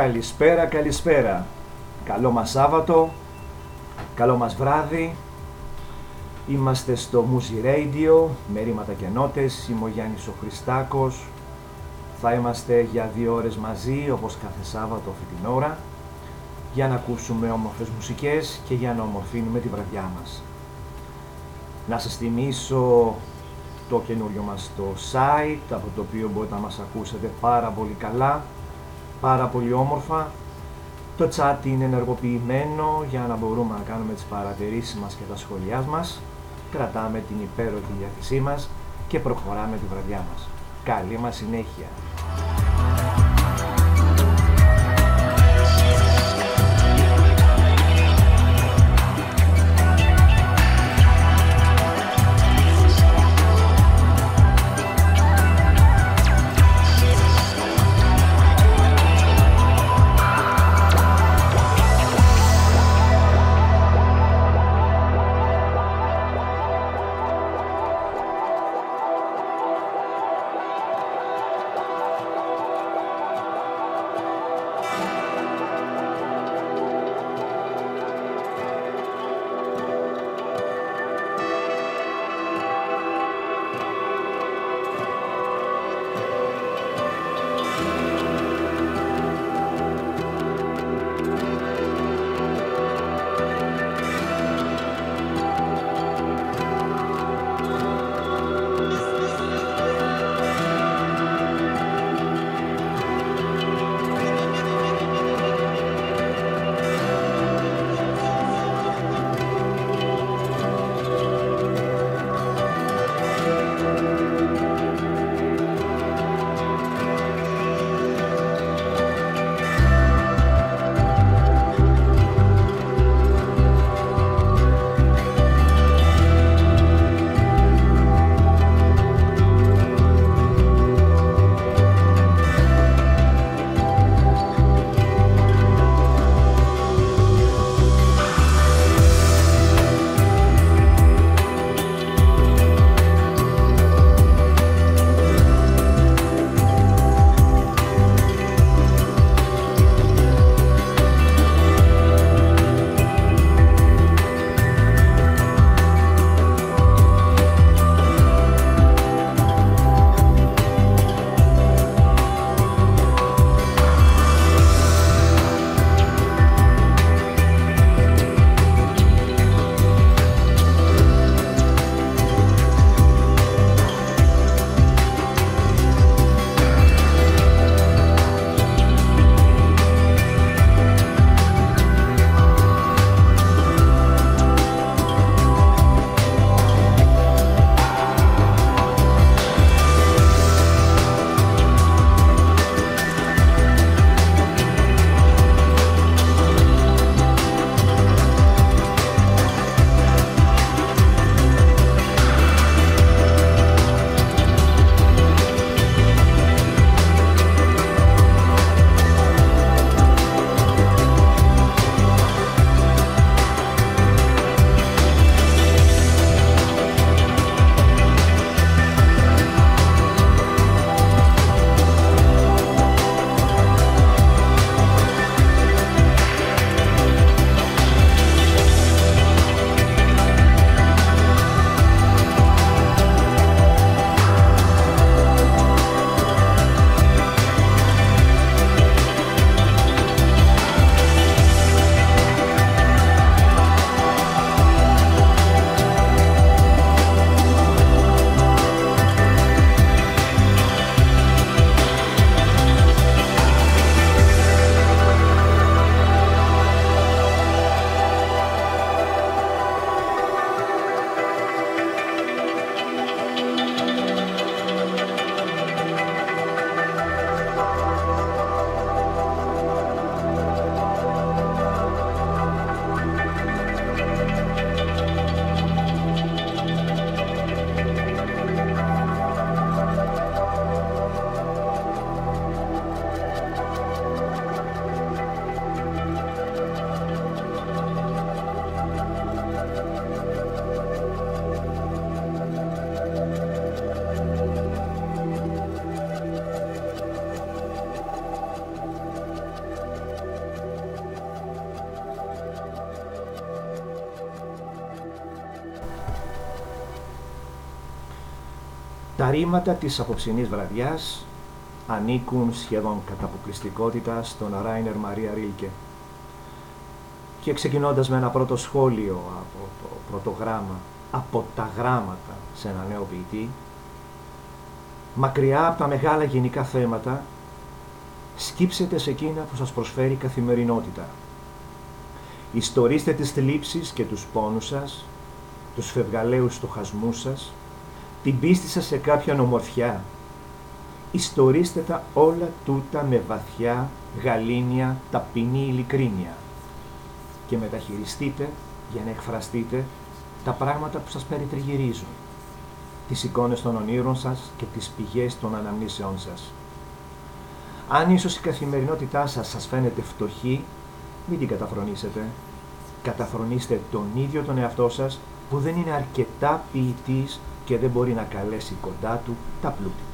Καλησπέρα, καλησπέρα. Καλό μας Σάββατο, καλό μας βράδυ. Είμαστε στο Musi Radio, με ρήματα και νότες. Είμαι ο Γιάννης ο Χριστάκος. Θα είμαστε για δύο ώρες μαζί, όπως κάθε Σάββατο αυτή την ώρα, για να ακούσουμε όμορφες μουσικές και για να ομορφύνουμε τη βραδιά μας. Να σας θυμίσω το καινούριο μας το site, από το οποίο μπορείτε να μας ακούσετε πάρα πολύ καλά, πάρα πολύ όμορφα. Το chat είναι ενεργοποιημένο για να μπορούμε να κάνουμε τις παρατηρήσεις μας και τα σχόλιά μας. Κρατάμε την υπέροχη διάθεσή μας και προχωράμε τη βραδιά μας. Καλή μας συνέχεια! Τα ρήματα της απόψινής βραδιάς ανήκουν σχεδόν κατά αποκλειστικότητα στον Ράινερ Μαρία Ρίλκε. Και ξεκινώντας με ένα πρώτο σχόλιο από το πρώτο γράμμα, από τα γράμματα σε ένα νέο ποιητή, μακριά από τα μεγάλα γενικά θέματα, σκύψετε σε εκείνα που σας προσφέρει η καθημερινότητα. Ιστορίστε τις θλίψεις και τους πόνους σας, τους φευγαλαίους στοχασμούς σας, την πίστη σας σε κάποια ομορφιά. Ιστορίστε τα όλα τούτα με βαθιά, γαλήνια, ταπεινή ειλικρίνεια και μεταχειριστείτε για να εκφραστείτε τα πράγματα που σας περιτριγυρίζουν, τις εικόνες των ονείρων σας και τις πηγές των αναμνήσεών σας. Αν ίσως η καθημερινότητά σας σας φαίνεται φτωχή, μην την καταφρονήσετε. Καταφρονήστε τον ίδιο τον εαυτό σας που δεν είναι αρκετά ποιητής και δεν μπορεί να καλέσει κοντά του τα πλούτη.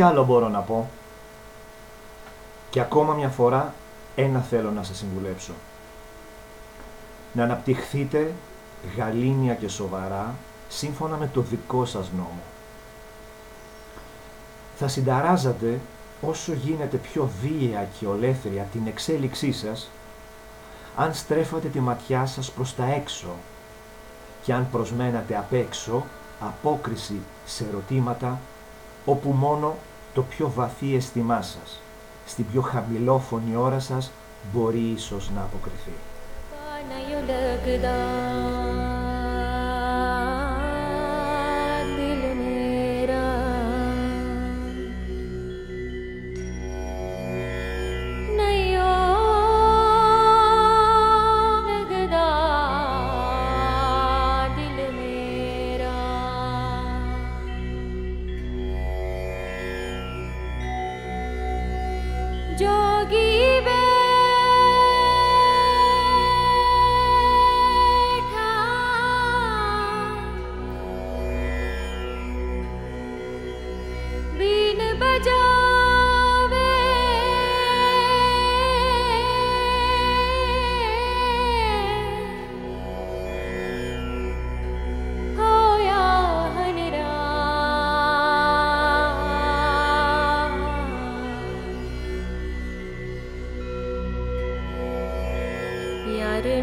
Τι άλλο μπορώ να πω. Και ακόμα μια φορά ένα θέλω να σας συμβουλέψω. Να αναπτυχθείτε γαλήνια και σοβαρά σύμφωνα με το δικό σας νόμο. θα συνταράζατε όσο γίνεται πιο βίαια και ολέθρια την εξέλιξή σας, αν στρέφατε τη ματιά σας προς τα έξω και αν προσμένατε απ' έξω απόκριση σε ερωτήματα όπου μόνο το πιο βαθύ αισθημά σας, στην πιο χαμηλόφωνη ώρα σας, μπορεί ίσως να αποκριθεί. யாரு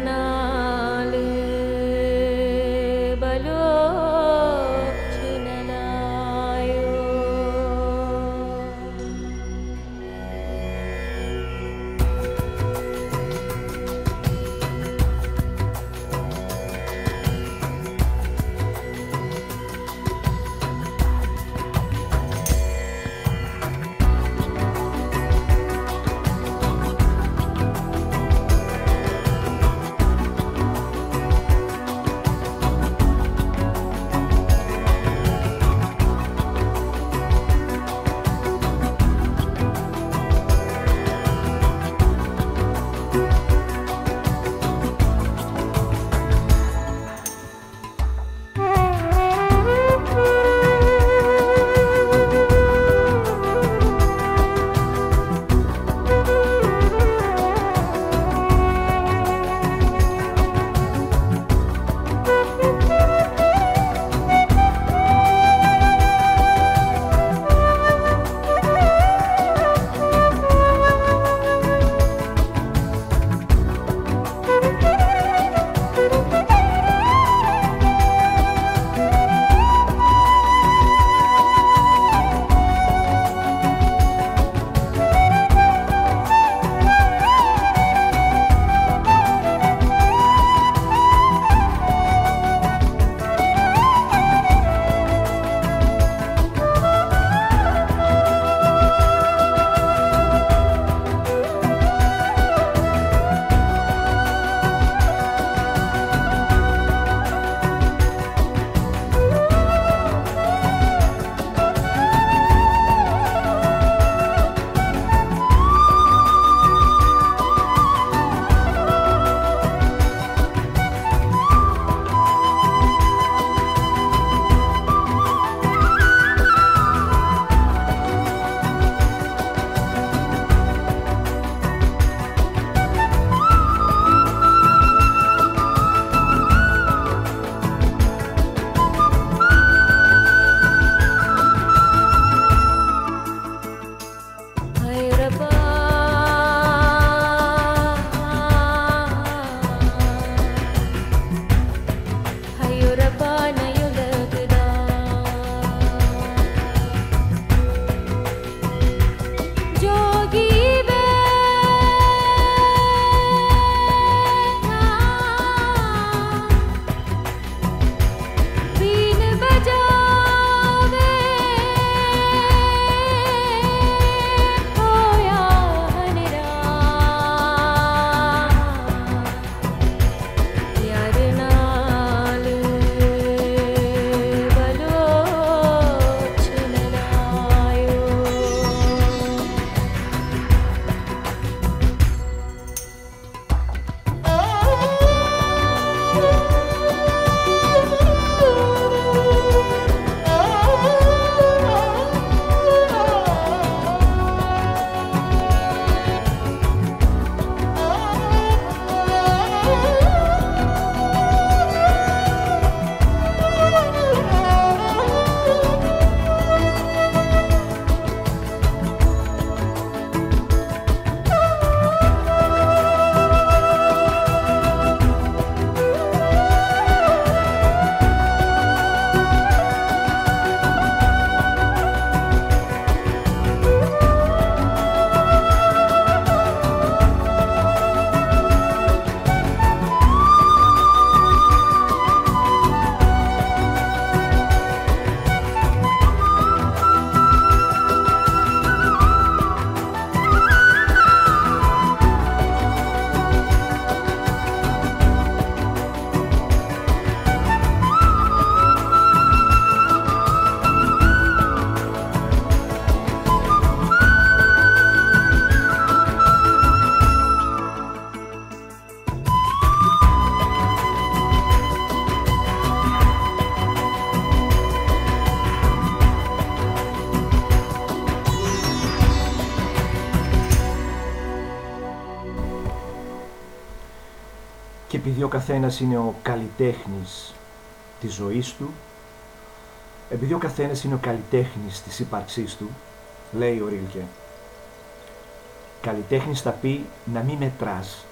καθένας είναι ο καλλιτέχνης της ζωής του, επειδή ο καθένας είναι ο καλλιτέχνης της ύπαρξής του, λέει ο Ρίλκε, καλλιτέχνης θα πει να μην μετράς,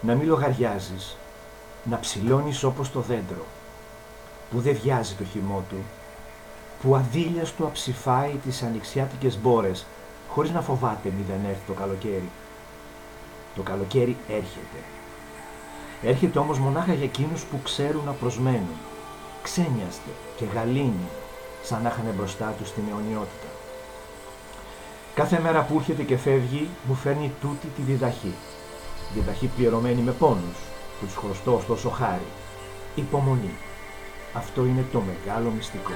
να μην λογαριάζεις, να ψηλώνεις όπως το δέντρο, που δεν βιάζει το χυμό του, που αδίλιας του αψηφάει τις ανοιξιάτικες μπόρες, χωρίς να φοβάται μη δεν έρθει το καλοκαίρι. Το καλοκαίρι έρχεται. Έρχεται όμως μονάχα για εκείνους που ξέρουν να προσμένουν. Ξένιαστε και γαλήνει, σαν να είχαν μπροστά τους την αιωνιότητα. Κάθε μέρα που έρχεται και φεύγει μου φέρνει τούτη τη διδαχή. Διδαχή πληρωμένη με πόνους, που τους χρωστώ ωστόσο χάρη. Υπομονή. Αυτό είναι το μεγάλο μυστικό.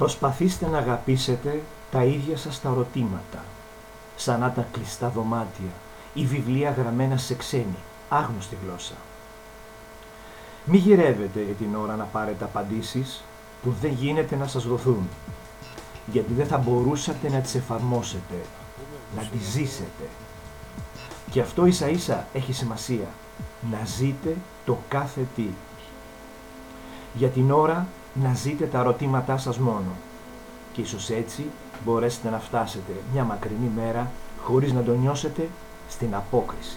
Προσπαθήστε να αγαπήσετε τα ίδια σας τα ερωτήματα, σαν να τα κλειστά δωμάτια ή βιβλία γραμμένα σε ξένη, άγνωστη γλώσσα. Μη γυρεύετε για την ώρα να πάρετε απαντήσεις που δεν γίνεται να σας δοθούν, γιατί δεν θα μπορούσατε να τις εφαρμόσετε, να τις ζήσετε. Και αυτό ίσα ίσα έχει σημασία, να ζείτε το κάθε τι. Για την ώρα να ζείτε τα ερωτήματά σας μόνο. Και ίσως έτσι μπορέσετε να φτάσετε μια μακρινή μέρα χωρίς να το νιώσετε στην απόκριση.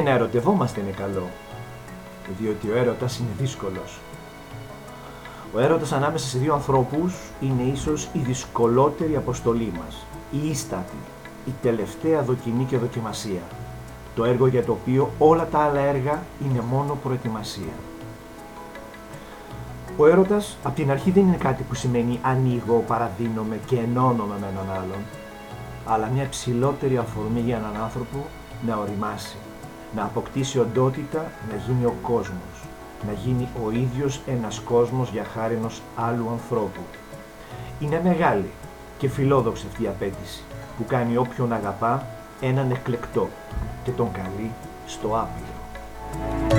Και να ερωτευόμαστε είναι καλό, διότι ο έρωτας είναι δύσκολος. Ο έρωτας ανάμεσα σε δύο ανθρώπους είναι ίσως η δυσκολότερη αποστολή μας, η ίστατη, η τελευταία δοκιμή και δοκιμασία, το έργο για το οποίο όλα τα άλλα έργα είναι μόνο προετοιμασία. Ο έρωτας από την αρχή δεν είναι κάτι που σημαίνει ανοίγω, παραδίνομαι και ενώνομαι με έναν άλλον. αλλά μια ψηλότερη αφορμή για έναν άνθρωπο να οριμάσει, να αποκτήσει οντότητα, να γίνει ο κόσμος, να γίνει ο ίδιος ένας κόσμος για χάρη ενός άλλου ανθρώπου. Είναι μεγάλη και φιλόδοξη αυτή η απέτηση που κάνει όποιον αγαπά έναν εκλεκτό και τον καλεί στο άπειρο.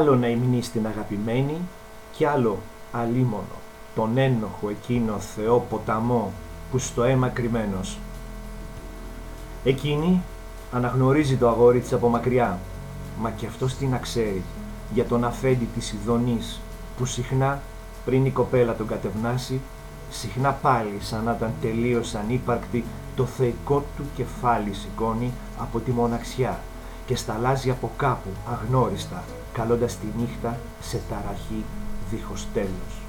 Άλλο να υμνεί στην αγαπημένη κι άλλο αλίμονο τον ένοχο εκείνο Θεό ποταμό που στο αίμα κρυμμένος. Εκείνη αναγνωρίζει το αγόρι της από μακριά, μα και αυτός τι να ξέρει για τον αφέντη της Ιδονής που συχνά πριν η κοπέλα τον κατευνάσει, συχνά πάλι σαν να ήταν τελείως ανύπαρκτη το θεϊκό του κεφάλι σηκώνει από τη μοναξιά και σταλάζει από κάπου αγνώριστα καλώντας τη νύχτα σε ταραχή δίχως τέλος.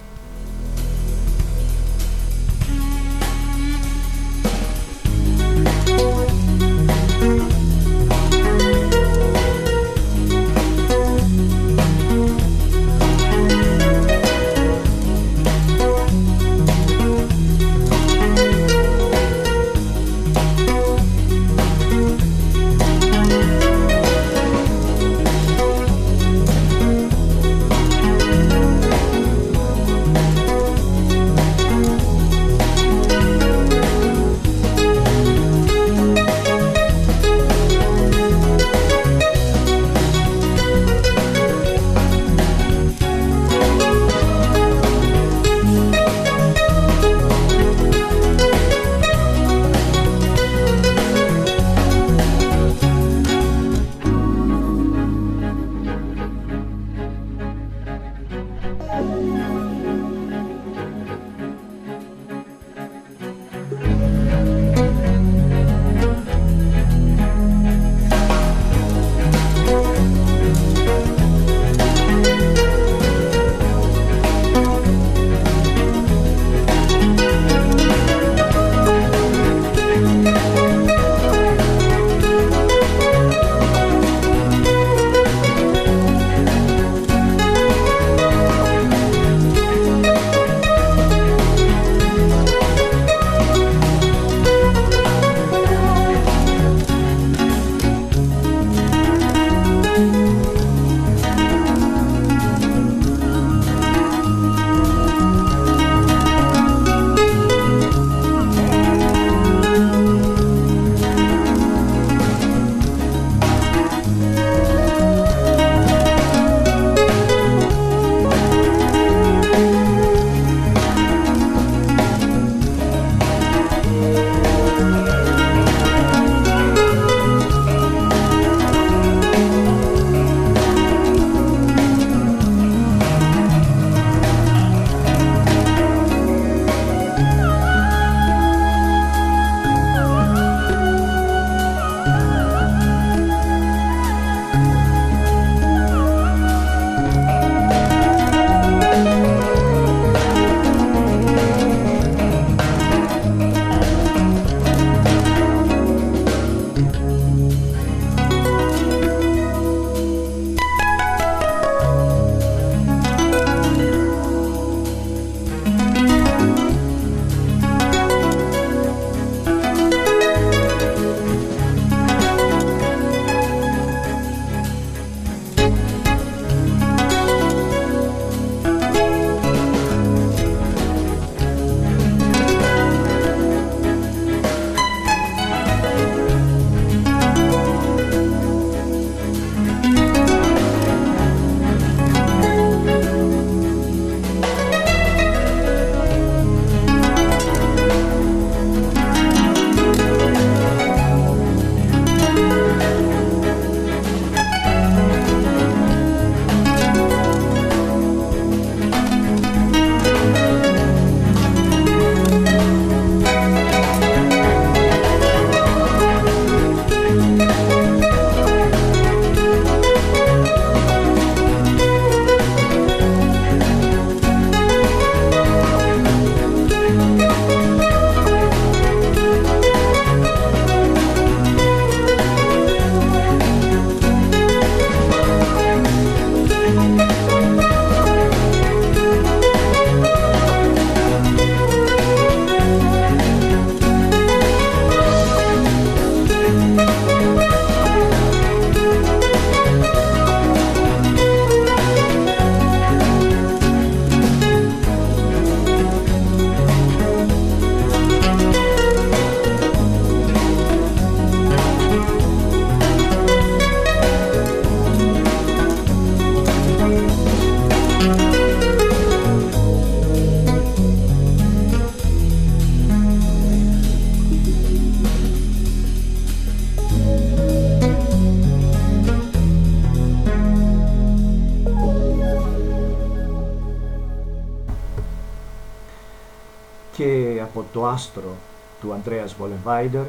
Άστρο του Αντρέας Βολεμβάιντερ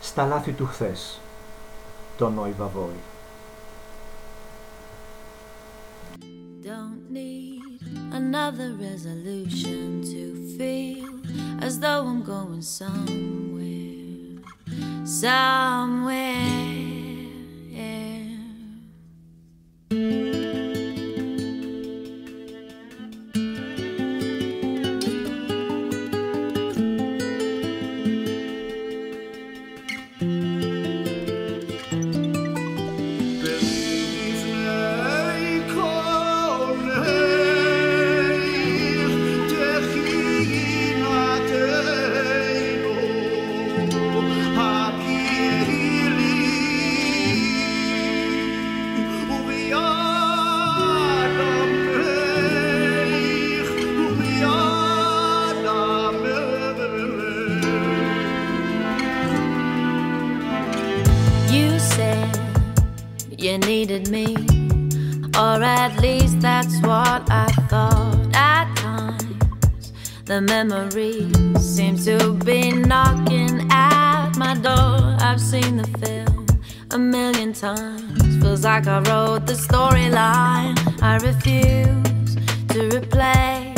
στα λάθη του χθες, τον Νόη Βαβόη. Don't need another resolution to feel as though I'm going somewhere, somewhere. The memories seem to be knocking at my door. I've seen the film a million times. Feels like I wrote the storyline. I refuse to replay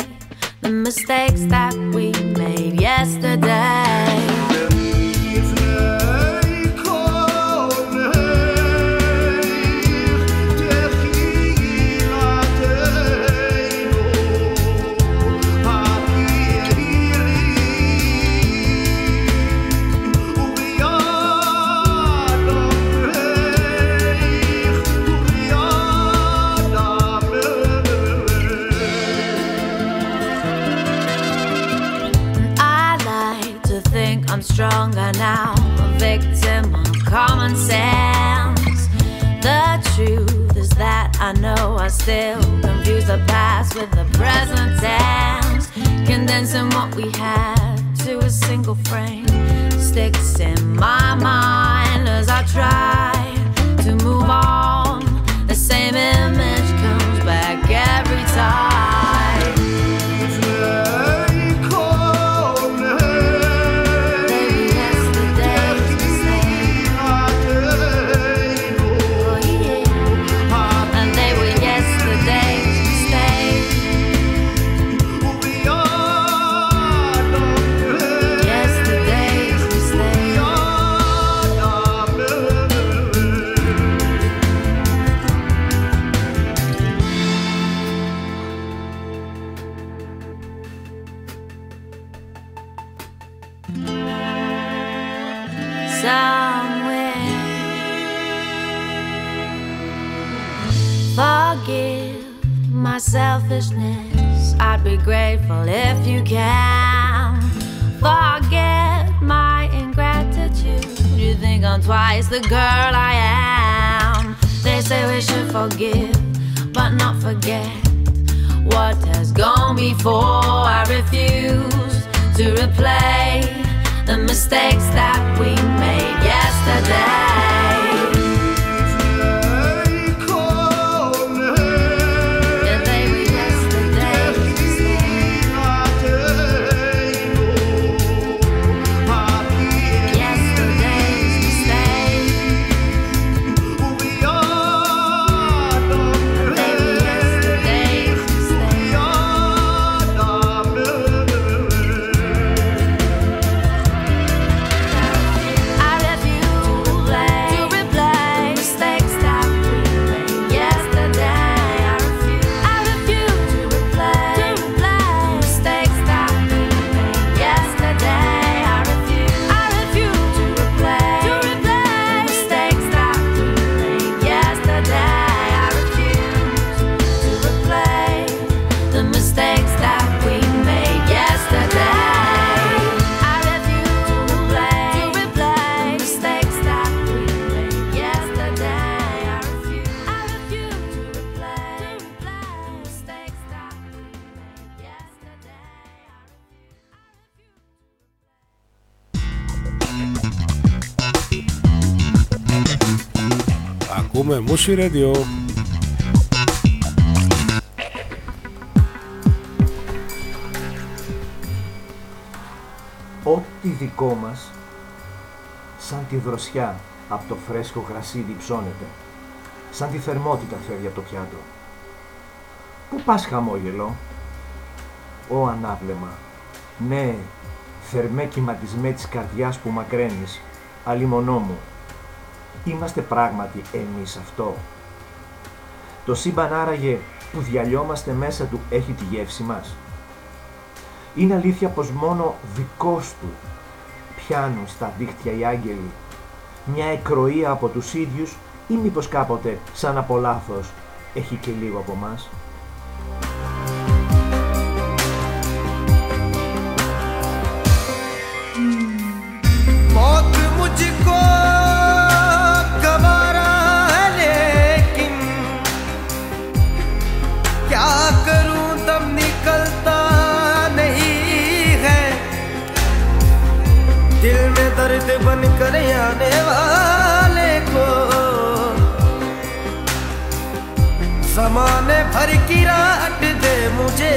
the mistakes that we made yesterday. Stronger now, a victim of common sense. The truth is that I know I still confuse the past with the present tense. Condensing what we had to a single frame sticks in my mind as I try to move on. Grateful if you can forget my ingratitude. You think I'm twice the girl I am. They say we should forgive, but not forget what has gone before. I refuse to replay the mistakes that we made yesterday. Μουσι Radio. ό,τι δικό μας σαν τη δροσιά από το φρέσκο γρασίδι ψώνεται, σαν τη θερμότητα φεύγει από το πιάτο. Πού πας χαμόγελο, Ω ανάβλεμα, ναι, θερμέ κυματισμέ της καρδιάς που μακραίνεις, αλίμονό μου. Είμαστε πράγματι εμείς αυτό; Το σύμπαν άραγε που διαλιόμαστε μέσα του έχει τη γεύση μας. Είναι αλήθεια πως μόνο δικός του πιάνουν στα δίχτυα οι άγγελοι μια εκροή από τους ίδιους ή μήπως κάποτε σαν από λάθος έχει και λίγο από μας. जमाने भर की रात दे मुझे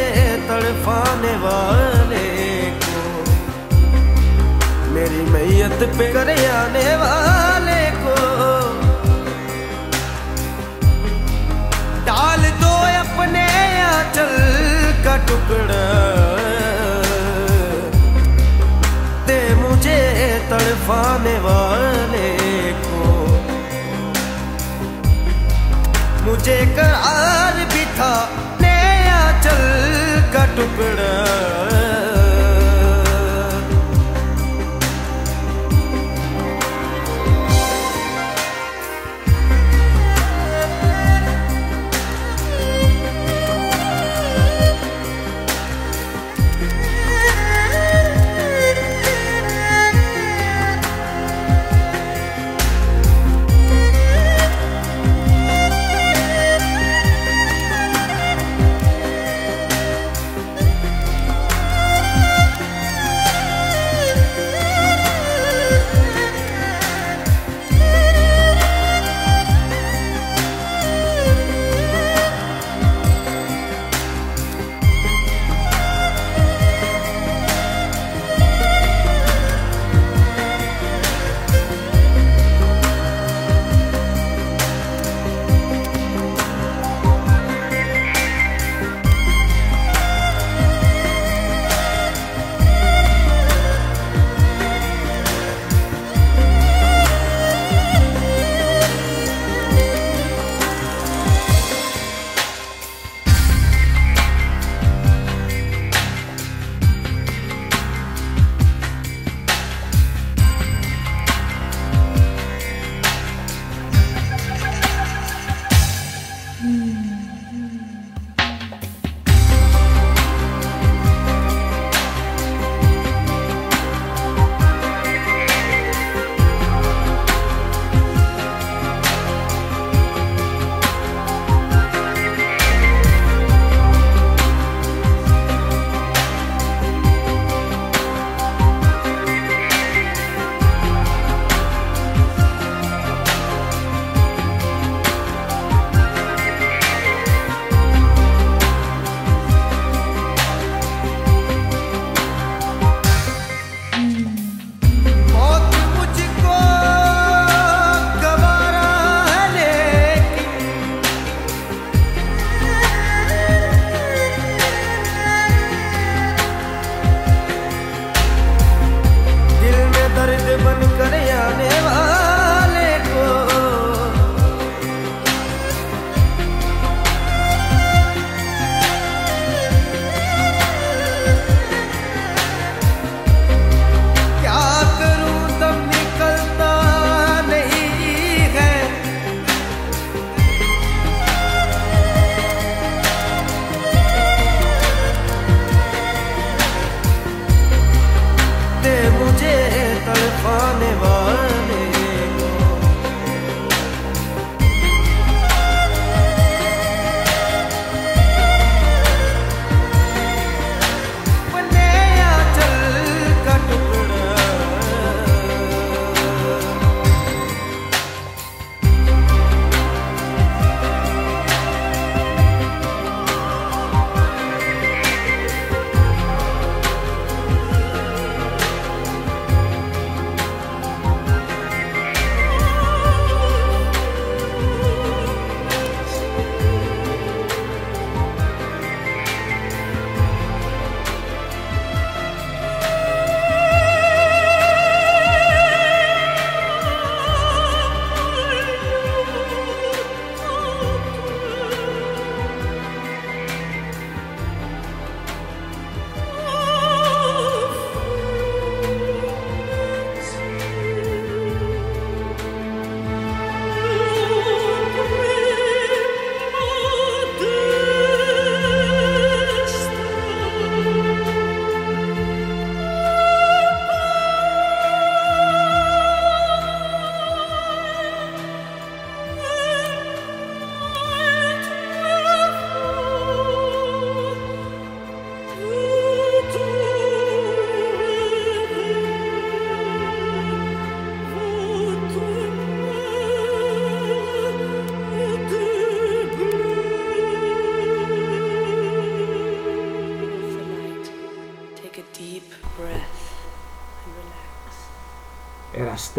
तड़फाने वाले को। मेरी मैयत पे कर आने वाले को। डाल दो अपने आंचल का टुकड़ा। तड़फाने वाले को। मुझे करार भी था नया चल का टुकड़ा।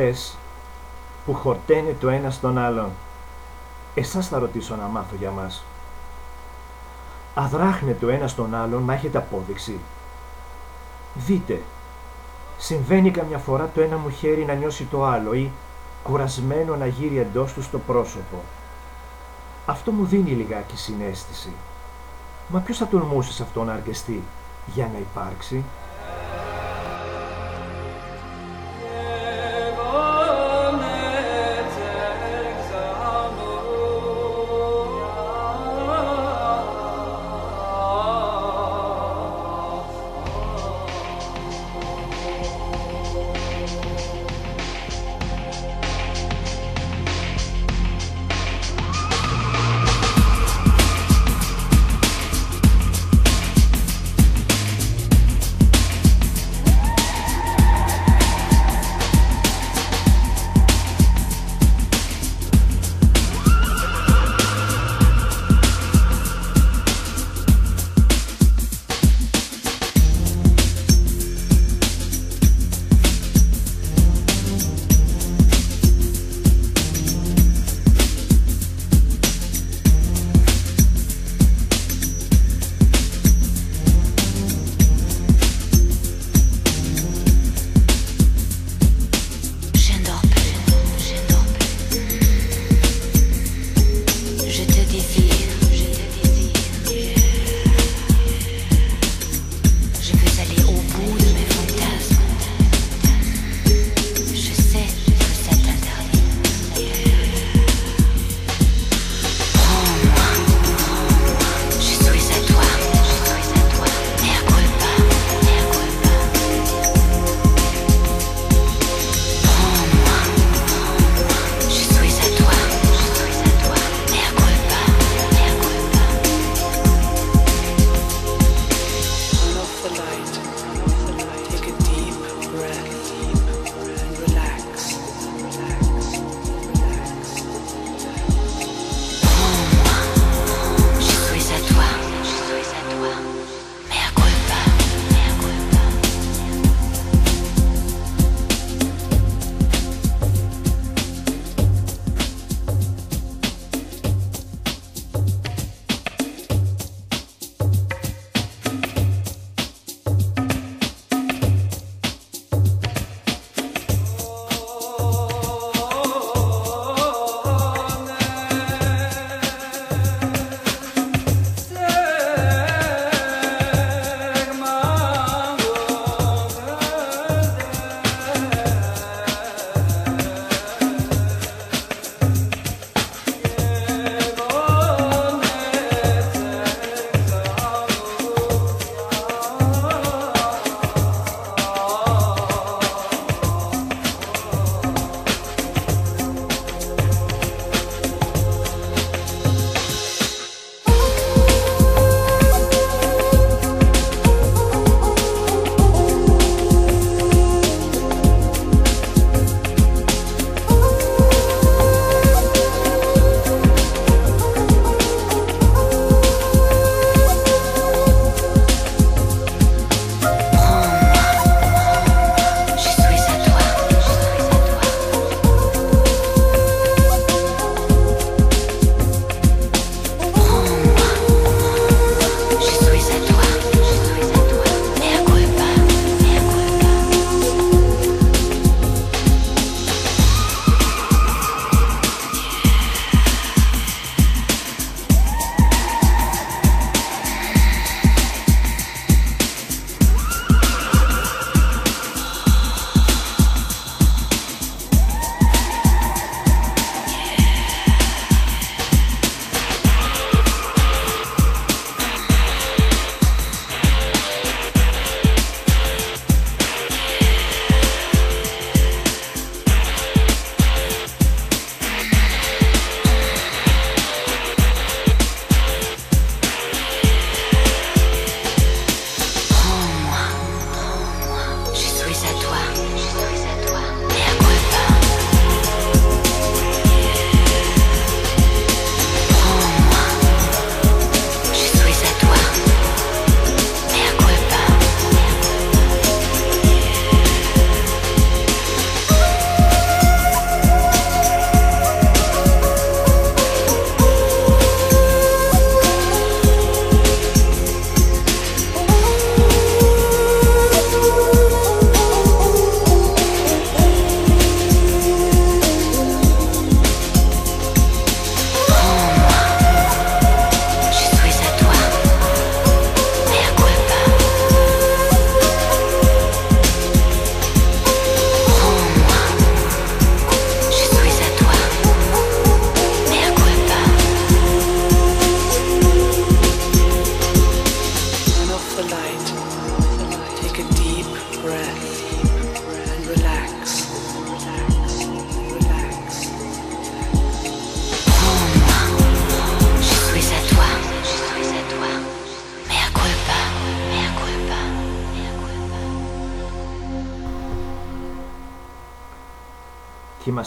Εραστές που χορταίνει το ένα στον άλλον. Εσάς θα ρωτήσω να μάθω για μας. Αδράχνεται ο ένας τον άλλον να έχετε απόδειξη. Δείτε, συμβαίνει καμιά φορά το ένα μου χέρι να νιώσει το άλλο ή κουρασμένο να γύρει εντός του στο πρόσωπο. Αυτό μου δίνει λιγάκι συνέστηση. Μα ποιος θα τολμούσε σε αυτό να αρκεστεί; Για να υπάρξει.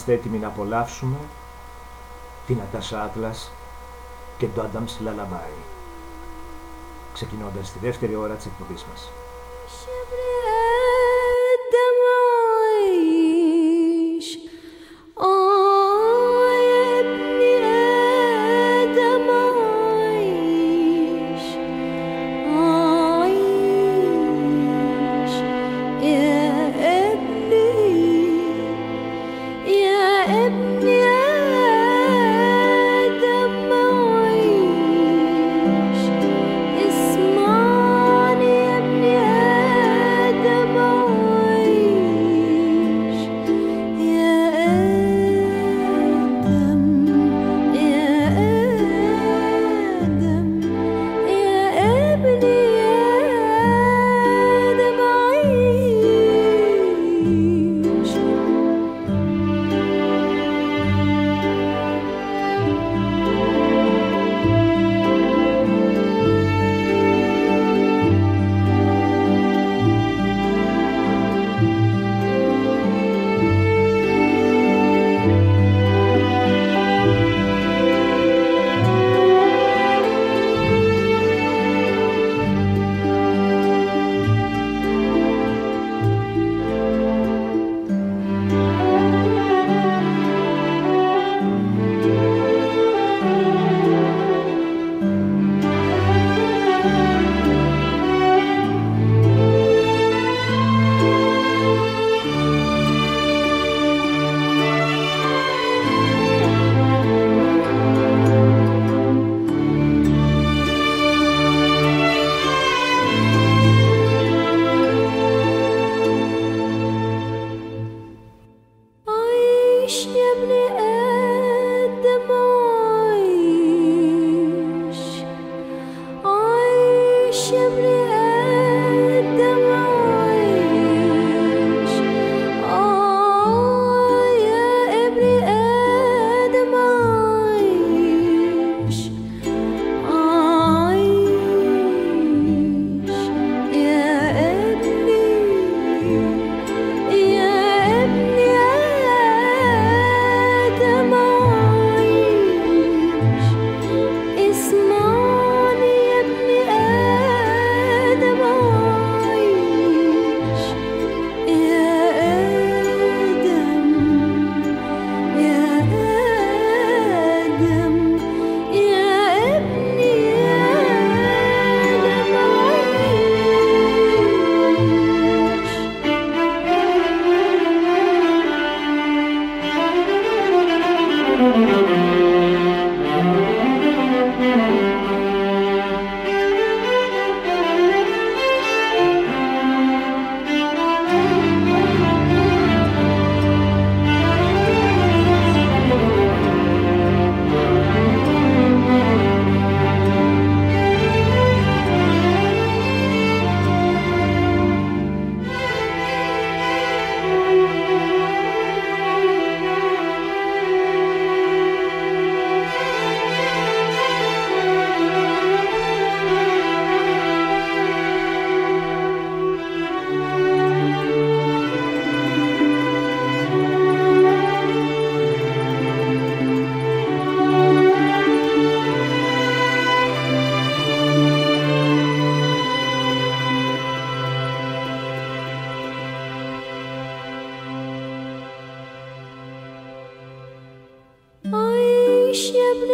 Είμαστε έτοιμοι να απολαύσουμε την Ατάσα Άτλας και το Adam's Lullaby. Ξεκινώντας τη δεύτερη ώρα της εκπομπής μας. się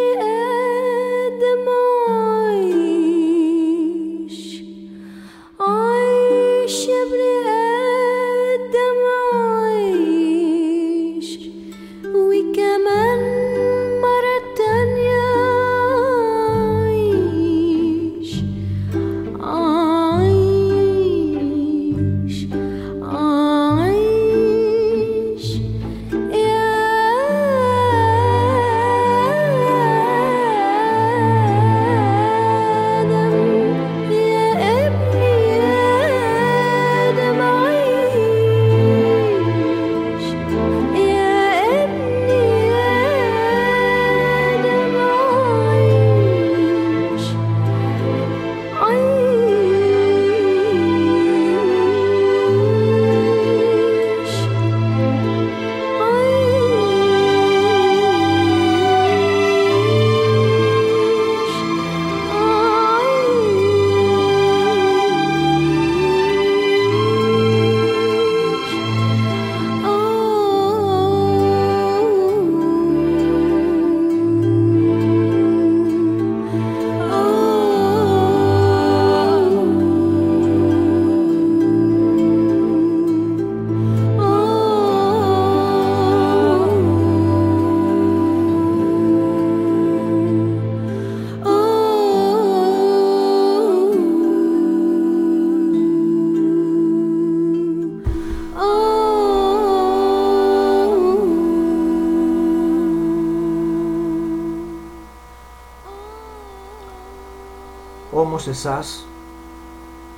όπως εσάς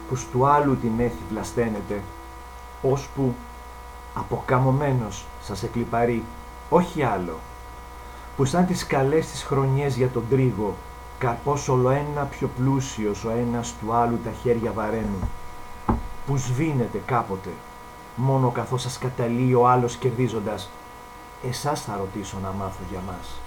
που στου άλλου την έθι βλασταίνετε ώσπου αποκαμωμένος σας εκλυπαρεί όχι άλλο που σαν τις καλές τις χρονιές για τον τρίγο καρπός όλο ένα πιο πλούσιος ο ένας του άλλου τα χέρια βαραίνουν που σβήνετε κάποτε μόνο καθώς σας καταλύει ο άλλος κερδίζοντας εσάς θα ρωτήσω να μάθω για μας.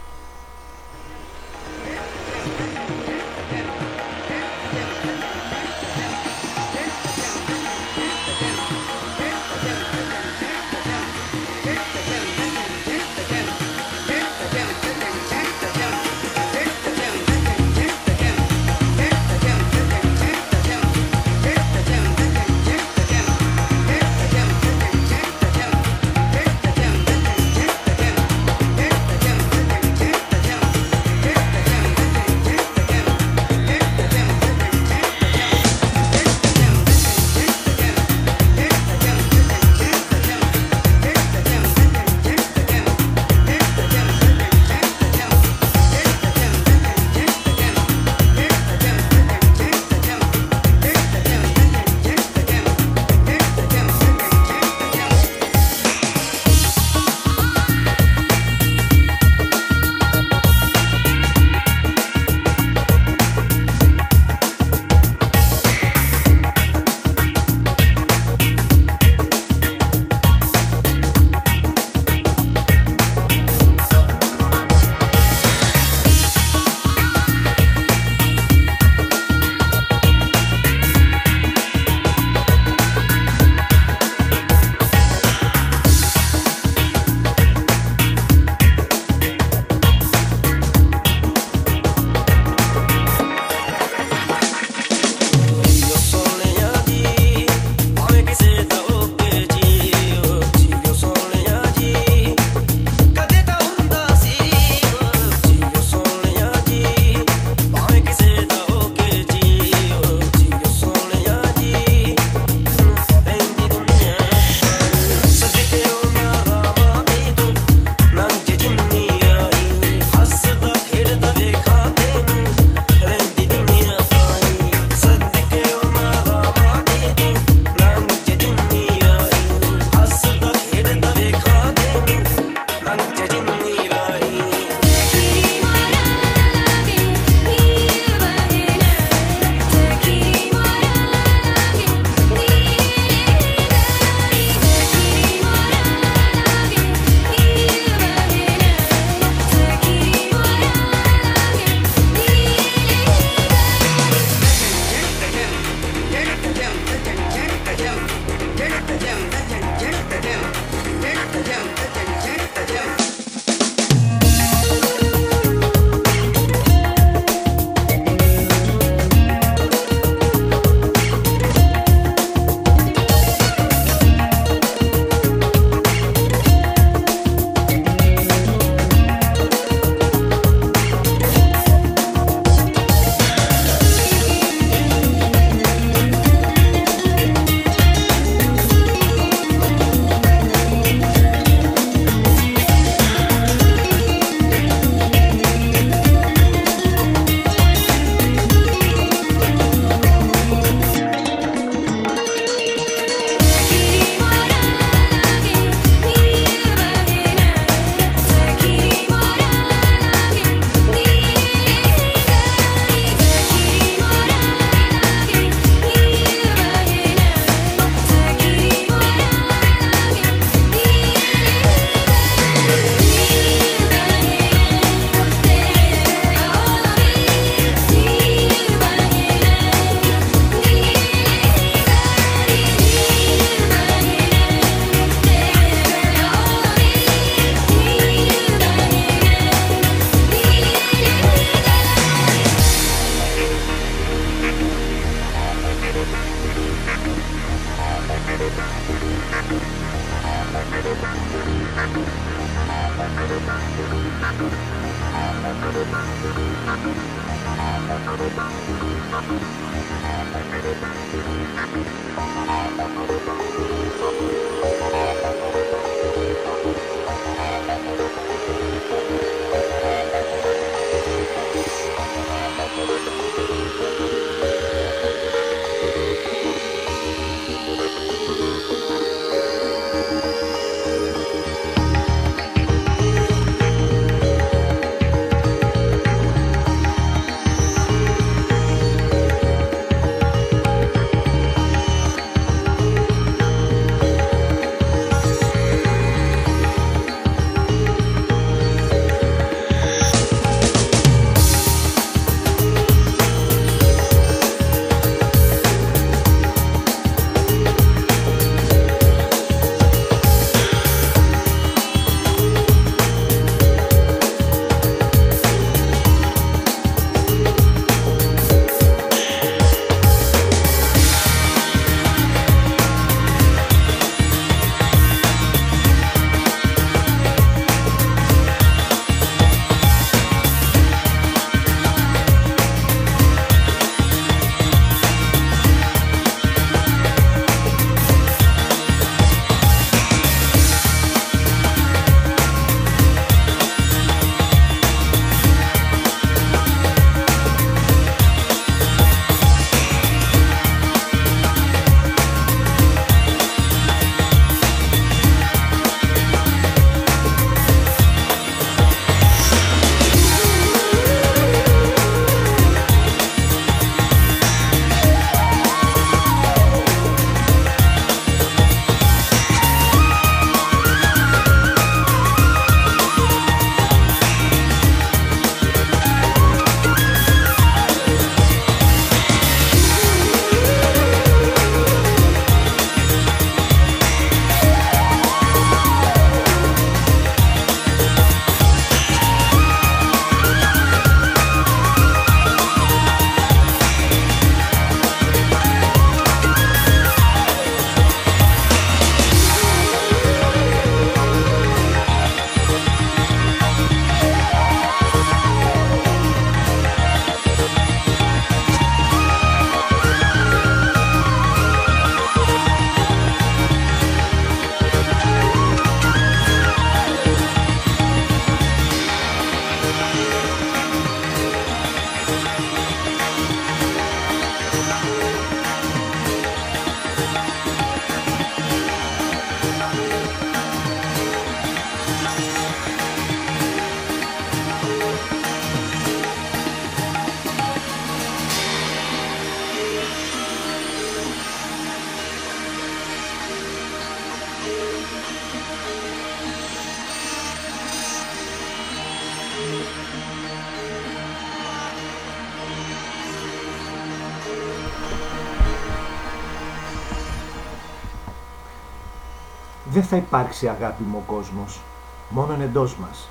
Θα υπάρξει αγάπη μου ο κόσμος, μόνον εντός μας.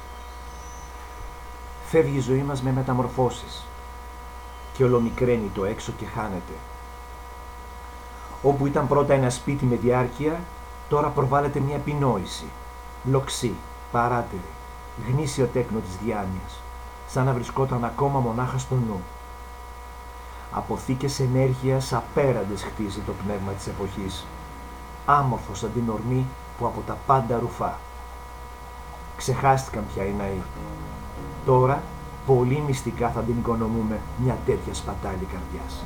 Φεύγει η ζωή μας με μεταμορφώσεις και ολομικραίνει το έξω και χάνεται. Όπου ήταν πρώτα ένα σπίτι με διάρκεια, τώρα προβάλλεται μια επινόηση, λοξή, παράτερη, γνήσιο τέκνο της διάνοιας, σαν να βρισκόταν ακόμα μονάχα στο νου. Αποθήκες ενέργειας απέραντες χτίζει το πνεύμα της εποχής, άμορφος σαν την ορμή που από τα πάντα ρουφά. Ξεχάστηκαν πια οι ναοί. Τώρα πολύ μυστικά θα την οικονομούμε μια τέτοια σπατάλη καρδιάς.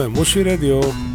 Ακούμε Μούσι Radio.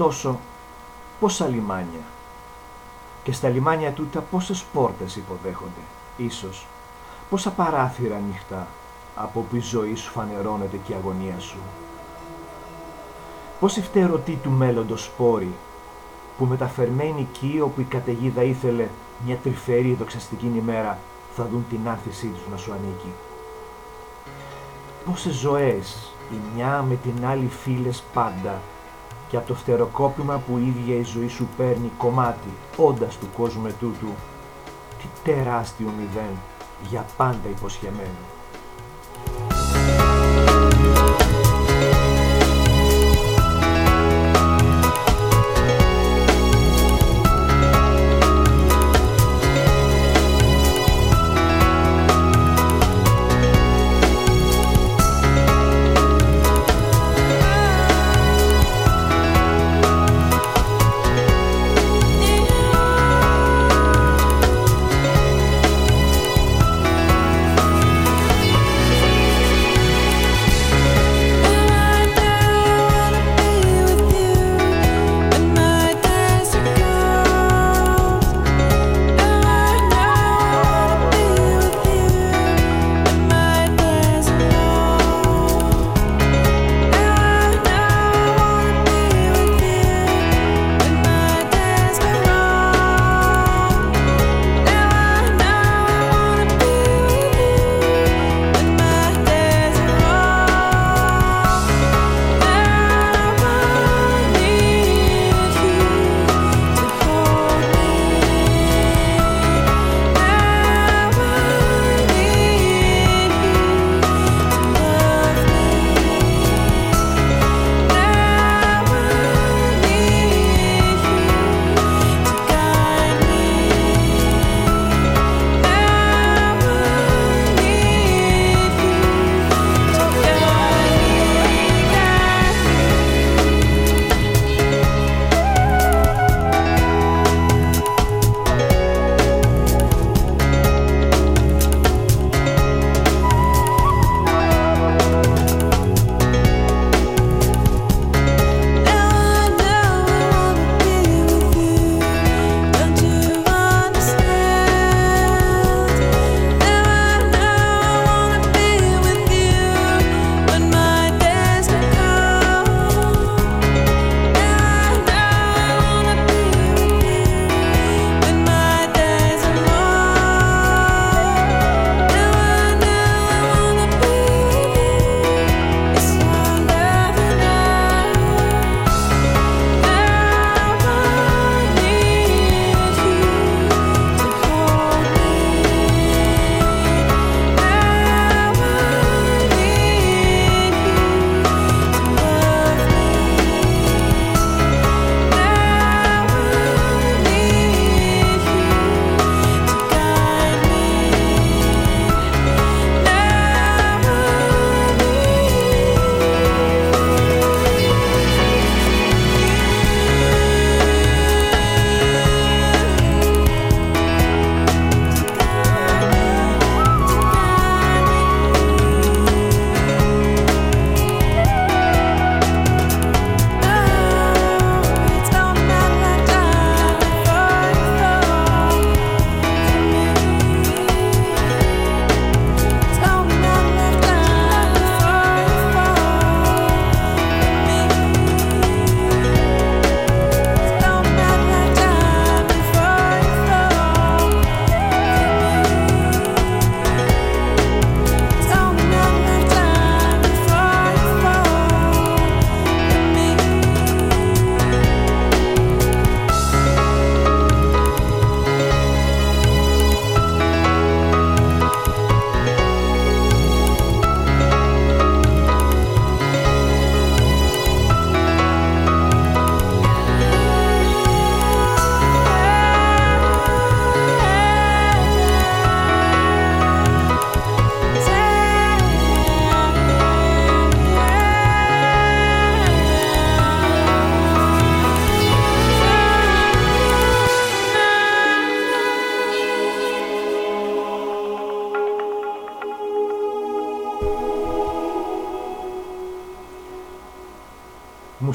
Ωστόσο, πόσα λιμάνια και στα λιμάνια τούτα πόσες πόρτες υποδέχονται, ίσως, πόσα παράθυρα ανοιχτά από που η ζωή σου φανερώνεται και η αγωνία σου. Πόσοι φτερωτοί του μέλλοντος σπόροι που μεταφερμένοι εκεί όπου η καταιγίδα ήθελε μια τρυφερή δοξαστική ημέρα θα δουν την άρθισή τους να σου ανήκει. Πόσες ζωές η μια με την άλλη φίλες πάντα και από το φτεροκόπημα που η ίδια η ζωή σου παίρνει κομμάτι όντας του κόσμου ετούτου τι τεράστιο μηδέν για πάντα υποσχεμένο.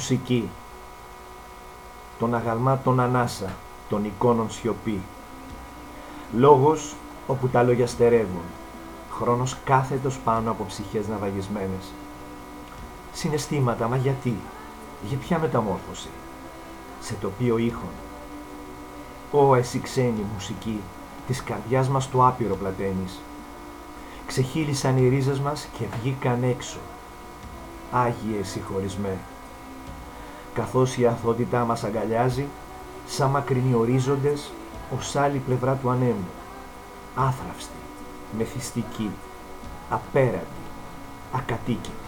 Μουσική τον αγαλμάτων ανάσα, των εικόνων σιωπή. Λόγος όπου τα λόγια στερεύουν, χρόνος κάθετος πάνω από ψυχές ναυαγισμένες. Συναισθήματα, μα γιατί, για ποια μεταμόρφωση, σε τοπίο ήχων. Ω εσύ ξένη μουσική, της καρδιάς μας το άπειρο πλαταίνεις. Ξεχύλισαν οι ρίζες μας και βγήκαν έξω. Άγιες συγχωρισμέ. Καθώς η αθότητά μας αγκαλιάζει, σαν μακρινοί ορίζοντες, ως άλλη πλευρά του ανέμου. Άθραυστη, μεθυστική, απέραντη, ακατοίκητη.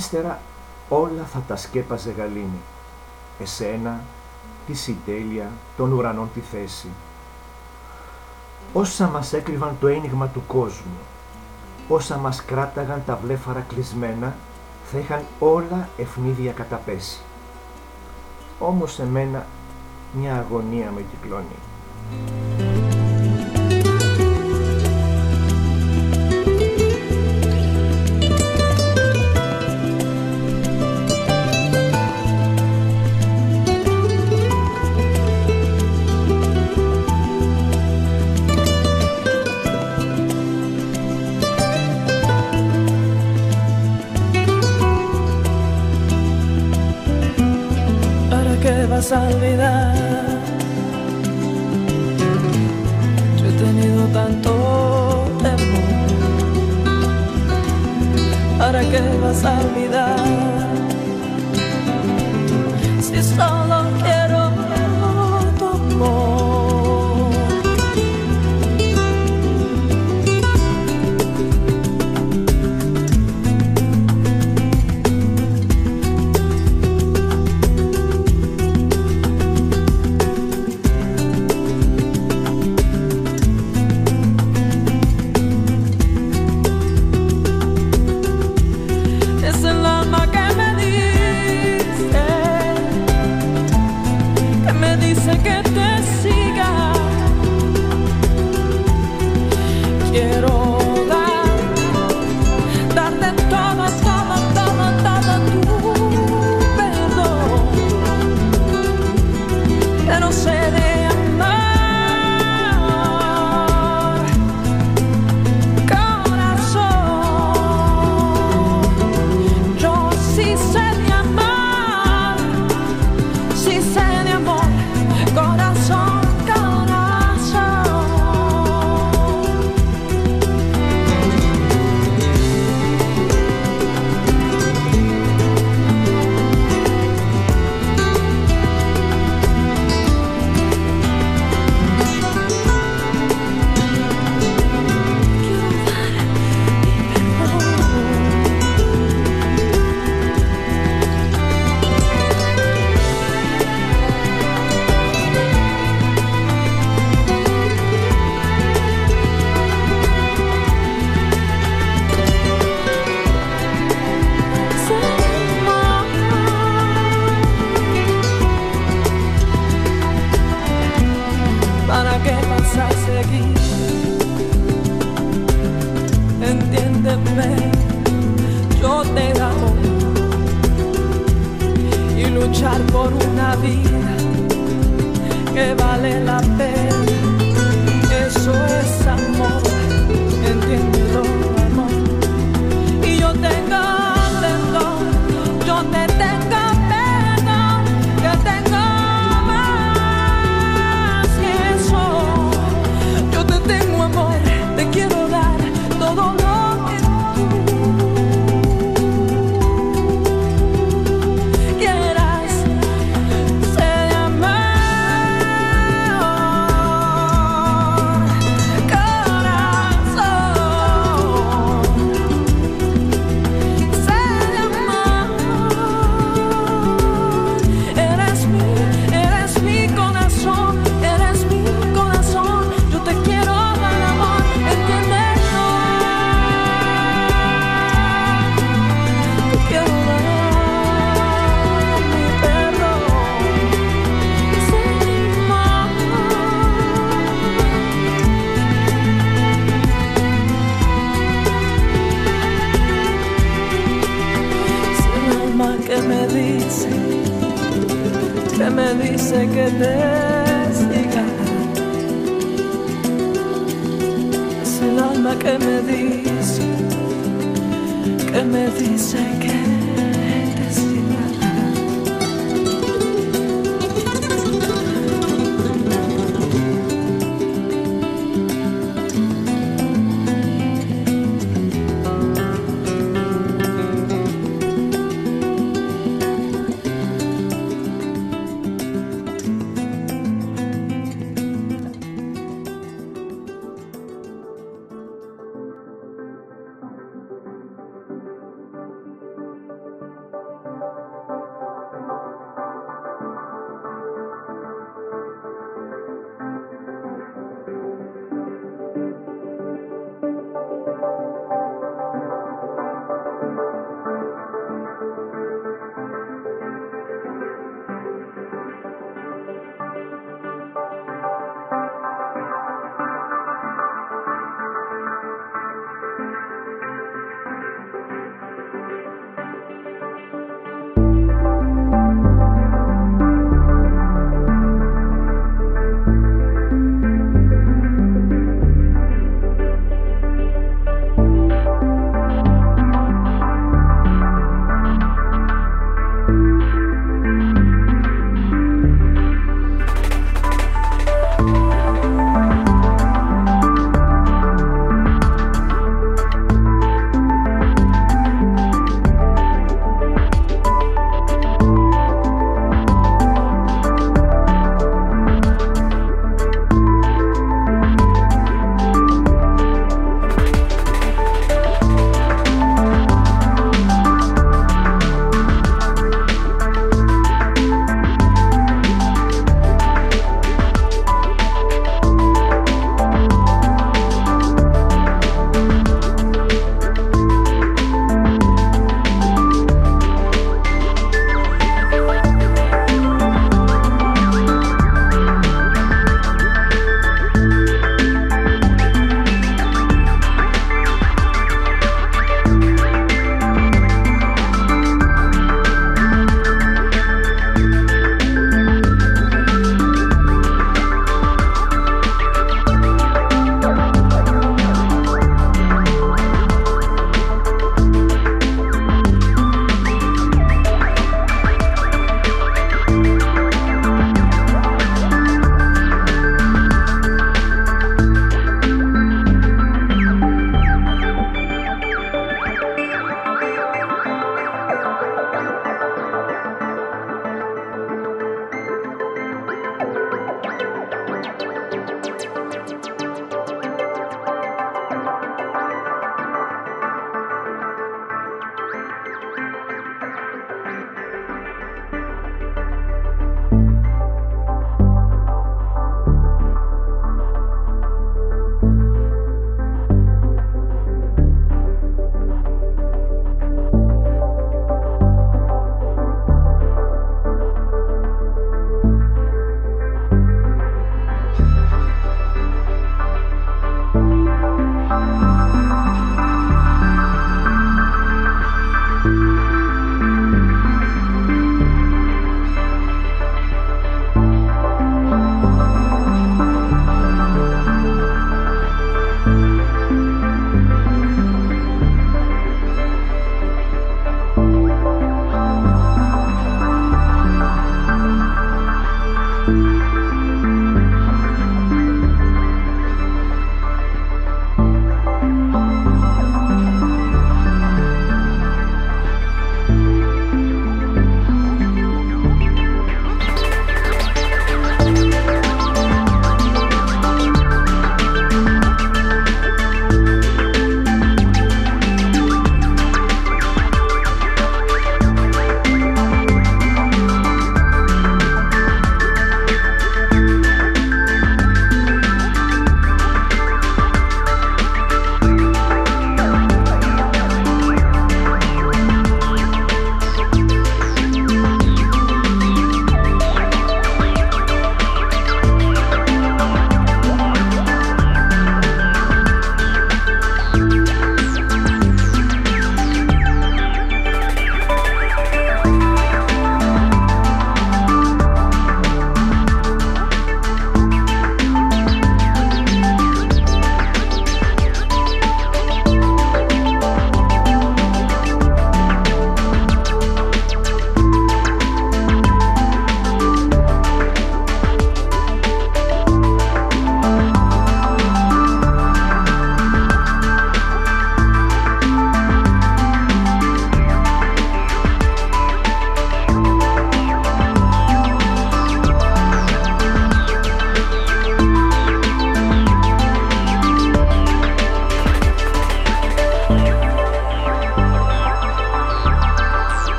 Ύστερα όλα θα τα σκέπαζε γαλήνη. Εσένα, τη συντέλεια, των ουρανών τη θέση. Όσα μας έκρυβαν το ένιγμα του κόσμου, όσα μας κράταγαν τα βλέφαρα κλεισμένα, θα είχαν όλα ευνίδια καταπέσει. Όμως εμένα μια αγωνία με κυκλώνει.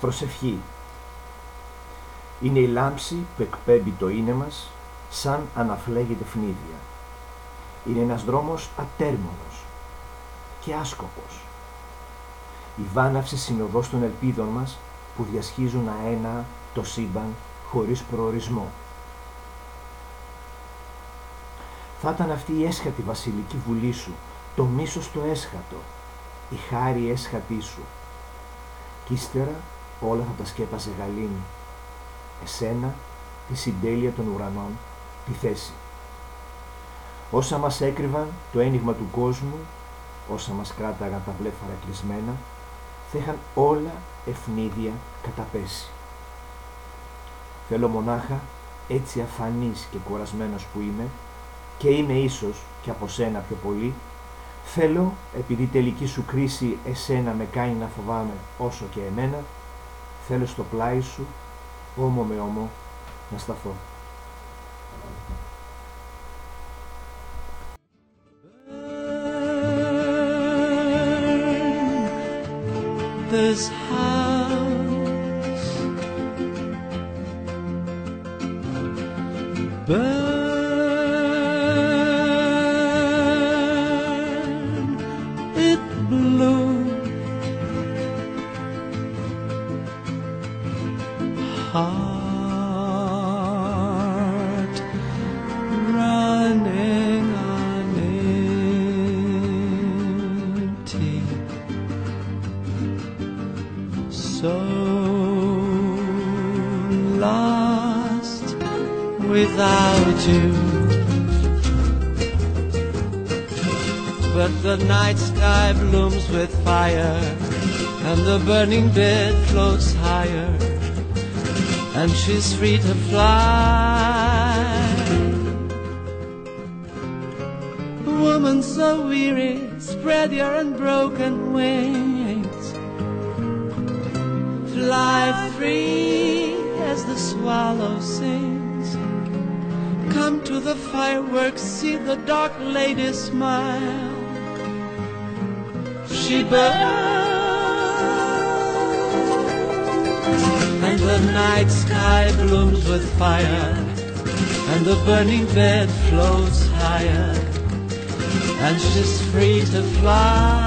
Προσευχή. Είναι η λάμψη που εκπέμπει το είναι μας σαν αναφλέγεται φνίδια. Είναι ένας δρόμος ατέρμονος και άσκοπος. Η βάναυση συνοδός των ελπίδων μας που διασχίζουν αένα το σύμπαν χωρίς προορισμό. Θα ήταν αυτή η έσχατη βασιλική βουλή σου, το μίσος το έσχατο, η χάρη έσχατή σου. Κι ύστερα όλα θα τα σκέπαζε γαλήνη. Εσένα, τη συντέλεια των ουρανών, τη θέση. Όσα μας έκρυβαν το ένιγμα του κόσμου, όσα μας κράταγαν τα βλέφαρα κλεισμένα, θα είχαν όλα ευνίδια καταπέσει. Θέλω μονάχα, έτσι αφανής και κουρασμένος που είμαι, και είμαι ίσως και από σένα πιο πολύ, θέλω, επειδή η τελική σου κρίση εσένα με κάνει να φοβάμαι όσο και εμένα, θέλω στο πλάι σου, όμο με όμο, να σταθώ. this house. Burn without you. But the night sky blooms with fire, and the burning bed floats higher, and she's free to fly. Woman so weary, spread your unbroken wings. Fly free as the swallow sings. Come to the fireworks, see the dark lady smile. She burns, and the night sky blooms with fire, and the burning bed floats higher, and she's free to fly.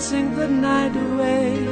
Dancing the night away.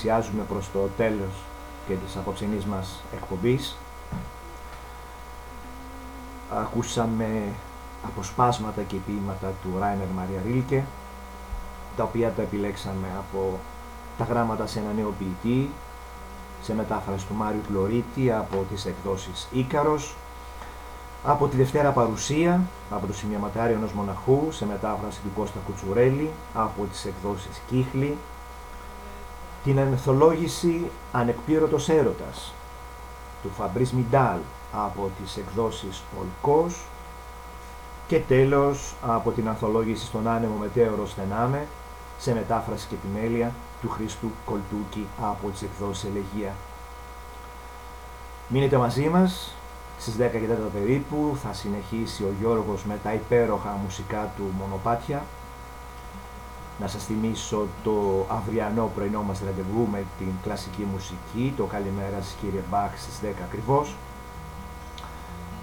Πλησιάζουμε προς το τέλος και της απόψινής μας εκπομπής. Ακούσαμε αποσπάσματα και ποίηματα του Ράινερ Μαρία Ρίλκε, τα οποία τα επιλέξαμε από τα γράμματα σε ένα νέο ποιητή, σε μετάφραση του Μάριου Πλωρίτη από τις εκδόσεις Ίκαρος, από τη Δευτέρα Παρουσία, από το Σημειωματάριο ενός Μοναχού, σε μετάφραση του Κώστα Κουτσουρέλη, από τις εκδόσεις Κύχλη, την ενθολόγηση Ανεκπλήρωτος Έρωτας, του Φαμπρίς Μιντάλ, από τις εκδόσεις Ολκός, και τέλος από την ανθολόγηση στον άνεμο μετέωρο στενάμε, σε μετάφραση και επιμέλεια του Χριστού Κολτούκη από τις εκδόσεις Ελεγία. Μείνετε μαζί μας, στις 10 και 4 περίπου θα συνεχίσει ο Γιώργος με τα υπέροχα μουσικά του μονοπάτια. Να σας θυμίσω το αυριανό πρωινό μας ραντεβού με την κλασική μουσική, το καλημέρα σας κύριε Μπαχ στις 10 ακριβώς.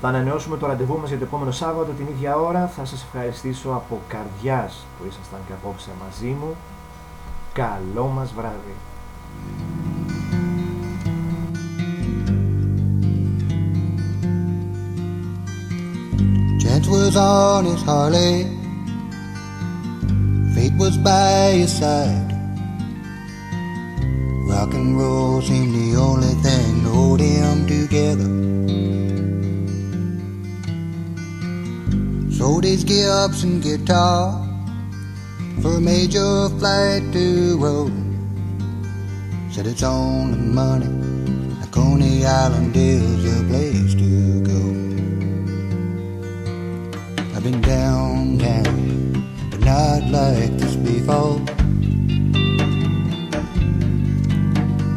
Θα ανανεώσουμε το ραντεβού μας για το επόμενο Σάββατο την ίδια ώρα. Θα σας ευχαριστήσω από καρδιάς που ήσασταν και απόψε μαζί μου. Καλό μας βράδυ. Chance was on his Harley. Fate was by his side. Rock and roll seemed the only thing to hold him together. Sold his Gibson guitar for a major flight to Rome. Said it's on the money. Coney Island is the place to go. I've been downtown, not like this before.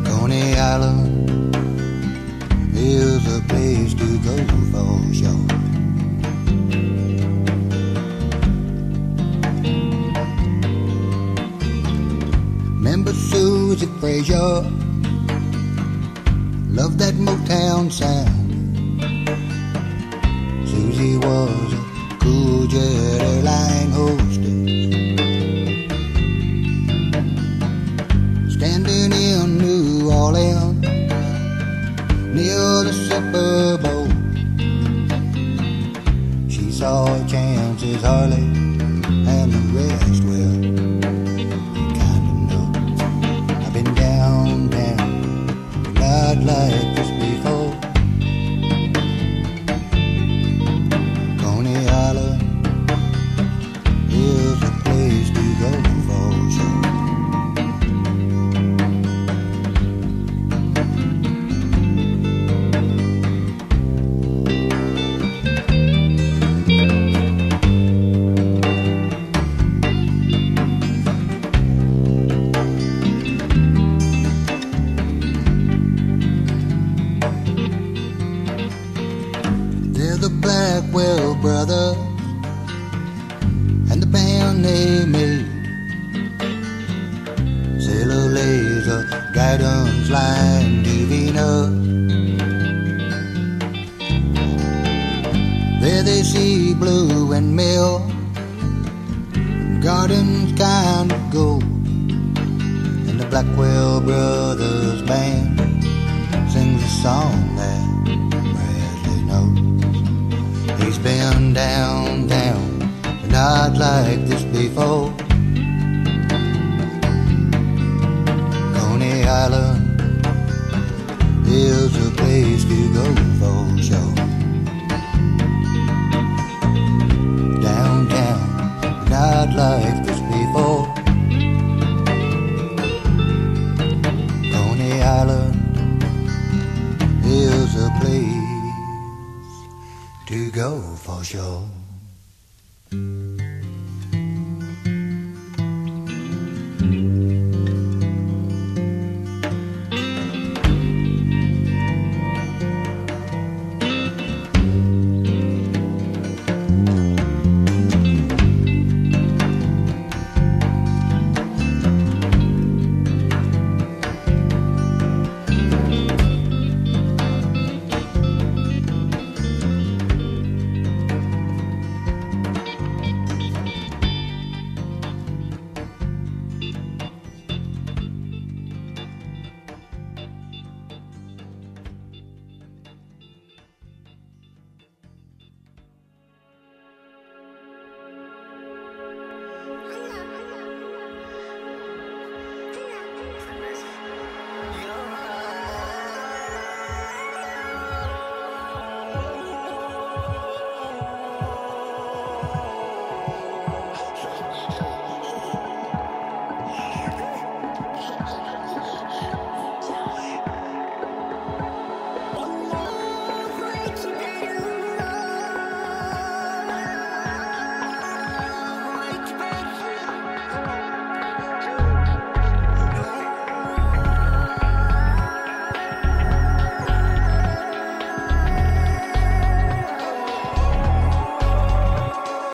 Coney Island is a place to go for sure. Remember Susie Frazier? Love that Motown sound.